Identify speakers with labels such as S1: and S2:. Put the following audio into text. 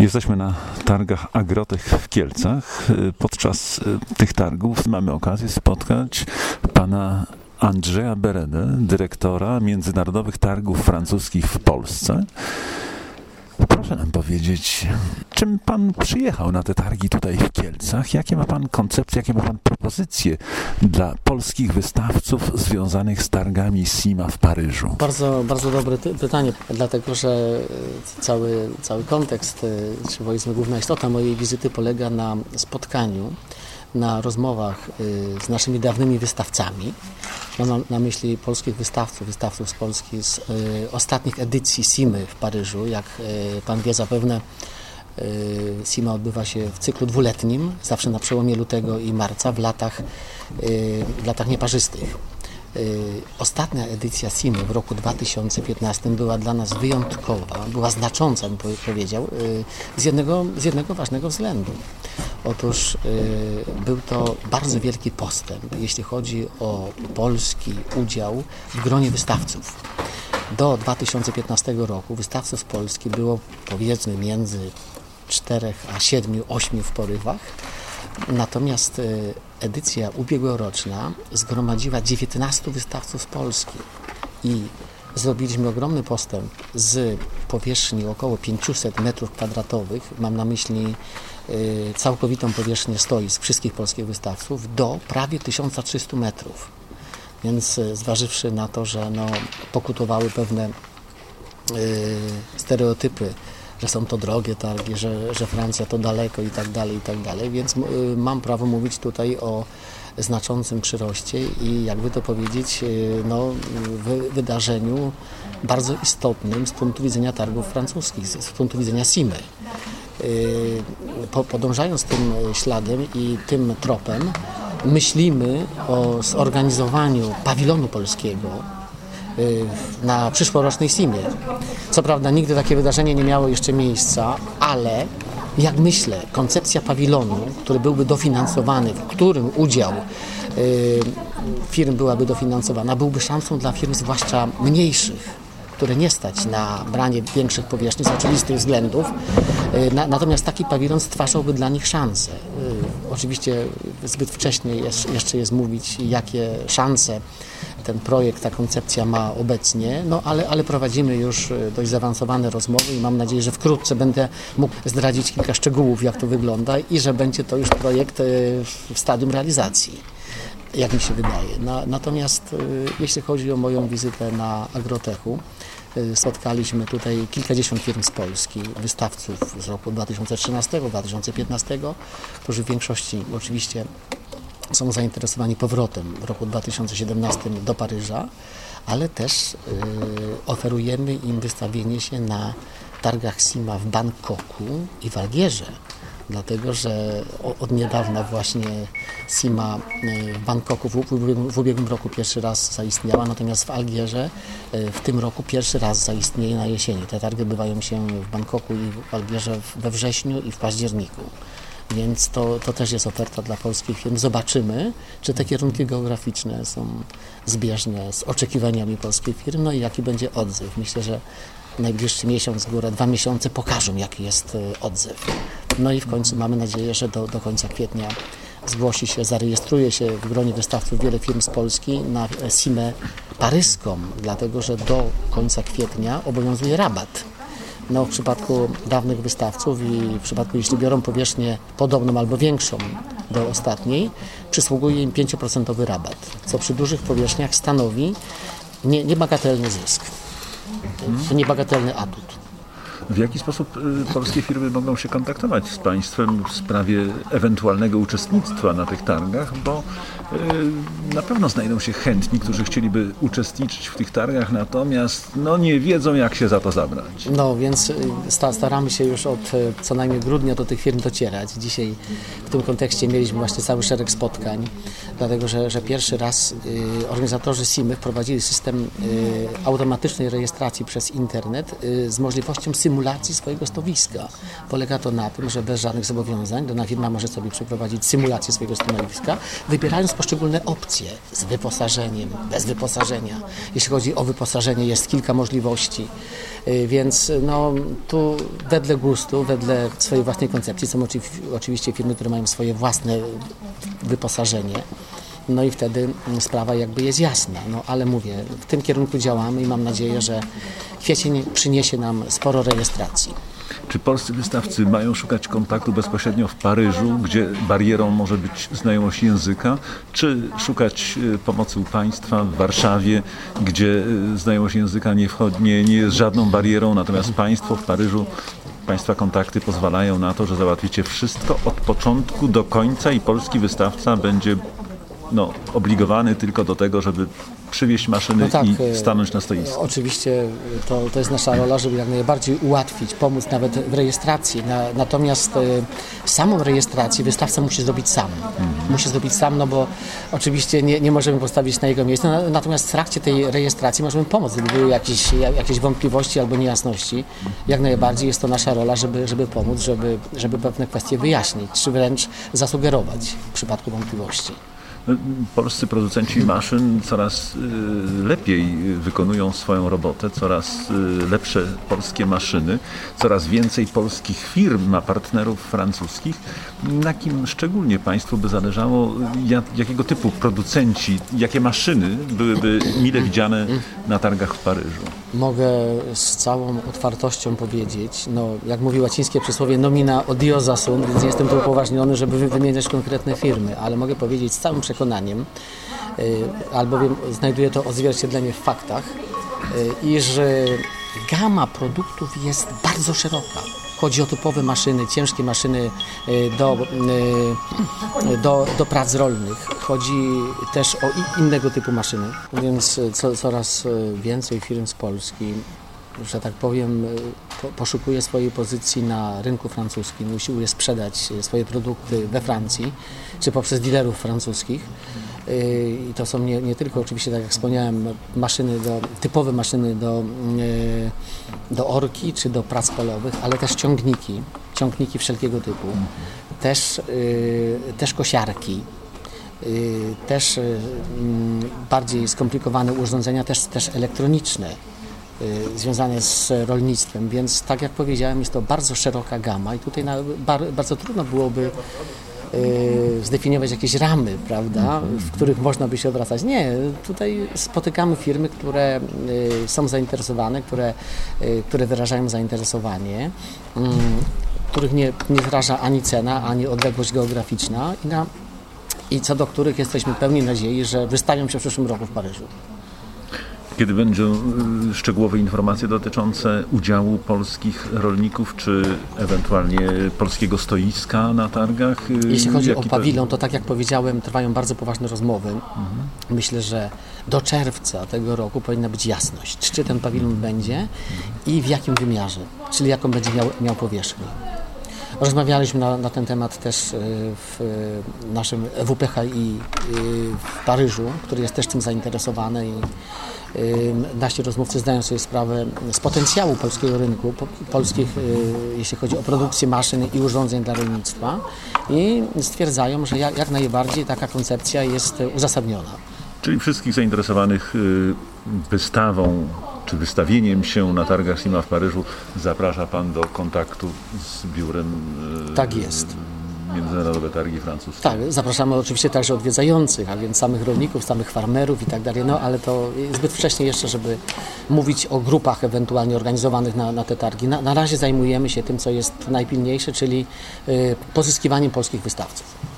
S1: Jesteśmy na targach Agrotech w Kielcach. Podczas tych targów mamy okazję spotkać pana Andrzeja Beredę, dyrektora Międzynarodowych Targów Francuskich w Polsce. Proszę nam powiedzieć, czym pan przyjechał na te targi tutaj w Kielcach? Jakie ma pan koncepcje, jakie ma pan propozycje dla polskich wystawców związanych z targami SIMA w Paryżu?
S2: Bardzo, bardzo dobre pytanie, dlatego że e, cały, cały kontekst, e, czy powiedzmy główna istota mojej wizyty polega na spotkaniu na rozmowach y, z naszymi dawnymi wystawcami. Mam na, na myśli polskich wystawców, wystawców z Polski z ostatnich edycji SIMY w Paryżu. Jak Pan wie zapewne, SIMA odbywa się w cyklu dwuletnim, zawsze na przełomie lutego i marca w latach, w latach nieparzystych. Ostatnia edycja SIMY w roku 2015 była dla nas wyjątkowa, była znacząca, bym powiedział, z jednego, z jednego ważnego względu. Otóż y, był to bardzo wielki postęp, jeśli chodzi o polski udział w gronie wystawców. Do 2015 roku wystawców z Polski było powiedzmy między 4 a 7, 8 w porywach. Natomiast y, edycja ubiegłoroczna zgromadziła 19 wystawców z Polski i zrobiliśmy ogromny postęp z powierzchni około 500 m2, mam na myśli y, całkowitą powierzchnię stoisk wszystkich polskich wystawców, do prawie 1300 metrów. Więc y, zważywszy na to, że no, pokutowały pewne stereotypy, że są to drogie targi, że, że Francja to daleko i tak dalej, i tak dalej, więc mam prawo mówić tutaj o znaczącym przyroście i jakby to powiedzieć, e, no, wy, wydarzeniu bardzo istotnym z punktu widzenia targów francuskich, z, punktu widzenia SIMY. E, po, podążając tym śladem i tym tropem, myślimy o zorganizowaniu pawilonu polskiego na przyszłorocznej SIMie. Co prawda nigdy takie wydarzenie nie miało jeszcze miejsca, ale jak myślę, koncepcja pawilonu, który byłby dofinansowany, w którym udział y, firm byłaby dofinansowana, byłby szansą dla firm zwłaszcza mniejszych, które nie stać na branie większych powierzchni z oczywistych względów. Y, na, natomiast taki pawilon stwarzałby dla nich szanse. Y, oczywiście zbyt wcześnie jeszcze jest mówić, jakie szanse ten projekt, ta koncepcja ma obecnie, no ale, ale prowadzimy już e, dość zaawansowane rozmowy i mam nadzieję, że wkrótce będę mógł zdradzić kilka szczegółów, jak to wygląda i że będzie to już projekt e, w stadium realizacji, jak mi się wydaje. Na, natomiast e, jeśli chodzi o moją wizytę na Agrotechu, spotkaliśmy tutaj kilkadziesiąt firm z Polski, wystawców z roku 2013-2015, którzy w większości oczywiście są zainteresowani powrotem w roku 2017 do Paryża, ale też y, oferujemy im wystawienie się na targach SIMA w Bangkoku i w Algierze. Dlatego, że od niedawna właśnie SIMA y, w Bangkoku w, ubiegłym roku pierwszy raz zaistniała, natomiast w Algierze y, w tym roku pierwszy raz zaistnieje na jesieni. Te targi odbywają się w Bangkoku i w Algierze we wrześniu i w październiku. Więc to, to też jest oferta dla polskich firm. Zobaczymy, czy te kierunki geograficzne są zbieżne z oczekiwaniami polskich firm, no i jaki będzie odzew. Myślę, że najbliższy miesiąc, górę dwa miesiące pokażą, jaki jest e, odzew. No i w końcu mamy nadzieję, że do, do końca kwietnia zgłosi się, zarejestruje się w gronie wystawców wiele firm z Polski na SIMę paryską, dlatego że do końca kwietnia obowiązuje rabat no, w przypadku dawnych wystawców i w przypadku, jeśli biorą powierzchnię podobną albo większą do ostatniej, przysługuje im 5% rabat, co przy dużych powierzchniach stanowi nie, niebagatelny zysk. Niebagatelny atut.
S1: W jaki sposób y, polskie firmy mogą się kontaktować z państwem w sprawie ewentualnego uczestnictwa na tych targach, bo y, na pewno znajdą się chętni, którzy chcieliby uczestniczyć w tych targach, natomiast no, nie wiedzą, jak się za to zabrać.
S2: No, więc y, staramy się już od co najmniej grudnia do tych firm docierać. Dzisiaj w tym kontekście mieliśmy właśnie cały szereg spotkań, dlatego że, że pierwszy raz organizatorzy SIM-y wprowadzili system automatycznej rejestracji przez internet z możliwością symulacji symulacji swojego stanowiska. Polega to na tym, że bez żadnych zobowiązań dana firma może sobie przeprowadzić symulację swojego stanowiska, wybierając poszczególne opcje z wyposażeniem, bez wyposażenia. Jeśli chodzi o wyposażenie, jest kilka możliwości, y, więc no, tu wedle gustu, wedle swojej własnej koncepcji są oczywiście firmy, które mają swoje własne wyposażenie. No i wtedy sprawa jakby jest jasna. No ale mówię, w tym kierunku działamy i mam nadzieję, że kwiecień przyniesie nam sporo rejestracji.
S1: Czy polscy wystawcy mają szukać kontaktu bezpośrednio w Paryżu, gdzie barierą może być znajomość języka, czy szukać e, pomocy u państwa w Warszawie, gdzie e, znajomość języka nie, wchodzi, nie, nie jest żadną barierą, natomiast państwo w Paryżu Państwa kontakty pozwalają na to, że załatwicie wszystko od początku do końca i polski wystawca będzie no, obligowany tylko do tego, żeby przywieźć maszyny no tak, i e, stanąć na stoisku.
S2: Oczywiście to, to jest nasza rola, żeby jak najbardziej ułatwić, pomóc nawet w rejestracji. Na, natomiast e, samą rejestrację wystawca musi zrobić sam. Mhm. Musi zrobić sam, no bo oczywiście nie, nie możemy postawić na jego miejsce. Natomiast w trakcie tej rejestracji możemy pomóc, gdyby były jakieś, jakieś wątpliwości albo niejasności. Jak najbardziej jest to nasza rola, żeby, żeby pomóc, żeby, żeby pewne kwestie wyjaśnić, czy wręcz zasugerować w przypadku wątpliwości.
S1: Polscy producenci maszyn coraz y, lepiej wykonują swoją robotę, coraz y, lepsze polskie maszyny, coraz więcej polskich firm ma partnerów francuskich. Na kim szczególnie Państwu by zależało, jakiego typu producenci, jakie maszyny byłyby mile widziane na targach w Paryżu?
S2: Mogę z całą otwartością powiedzieć, no, jak mówi łacińskie przysłowie nomina odiosa sunt, więc nie jestem tu upoważniony, żeby wymieniać konkretne firmy, ale mogę powiedzieć z całym przekonaniem, y, albowiem znajduje to odzwierciedlenie w faktach, y, iż gama produktów jest bardzo szeroka. Chodzi o typowe maszyny, ciężkie maszyny y, do, do, do prac rolnych. Chodzi też o innego typu maszyny, więc co, coraz więcej firm z Polski że tak powiem, poszukuje swojej pozycji na rynku francuskim, usiłuje sprzedać swoje produkty we Francji, czy poprzez dealerów francuskich. Y, I to są nie, nie tylko oczywiście, tak jak wspomniałem, maszyny do, typowe maszyny do, y, do orki czy do prac polowych, ale też ciągniki, ciągniki wszelkiego typu, też, y, też kosiarki, też bardziej skomplikowane urządzenia, też, też elektroniczne związane z rolnictwem, więc tak jak powiedziałem, jest to bardzo szeroka gama i tutaj bardzo trudno byłoby zdefiniować jakieś ramy, prawda, w których można by się obracać. Nie, tutaj spotykamy firmy, które y, są zainteresowane, które, które wyrażają zainteresowanie, mm, których nie, nie zraża ani cena, ani odległość geograficzna i, na, i co do których jesteśmy pełni nadziei, że wystawią się w przyszłym roku w Paryżu
S1: kiedy będą y, szczegółowe informacje dotyczące udziału polskich rolników, czy ewentualnie polskiego stoiska na targach?
S2: Y, Jeśli chodzi Jaki o pawilon, to tak jak powiedziałem, trwają bardzo poważne rozmowy. Mhm. Myślę, że do czerwca tego roku powinna być jasność, czy ten pawilon będzie i w jakim wymiarze, czyli jaką będzie miał, miał powierzchnię. Rozmawialiśmy na, na, ten temat też y, w naszym WPHI w Paryżu, który jest też tym zainteresowany i Nasi rozmówcy zdają sobie sprawę z potencjału polskiego rynku, polskich, jeśli chodzi o produkcję maszyn i urządzeń dla rolnictwa i stwierdzają, że jak, najbardziej taka koncepcja jest uzasadniona.
S1: Czyli wszystkich zainteresowanych wystawą czy wystawieniem się na targach SIMA w Paryżu zaprasza Pan do kontaktu z biurem?
S2: Y, tak jest
S1: międzynarodowe targi francuskie.
S2: Tak, zapraszamy oczywiście także odwiedzających, a więc samych rolników, samych farmerów i tak dalej, no ale to zbyt wcześnie jeszcze, żeby mówić o grupach ewentualnie organizowanych na, na te targi. Na, na razie zajmujemy się tym, co jest najpilniejsze, czyli y, pozyskiwaniem polskich wystawców.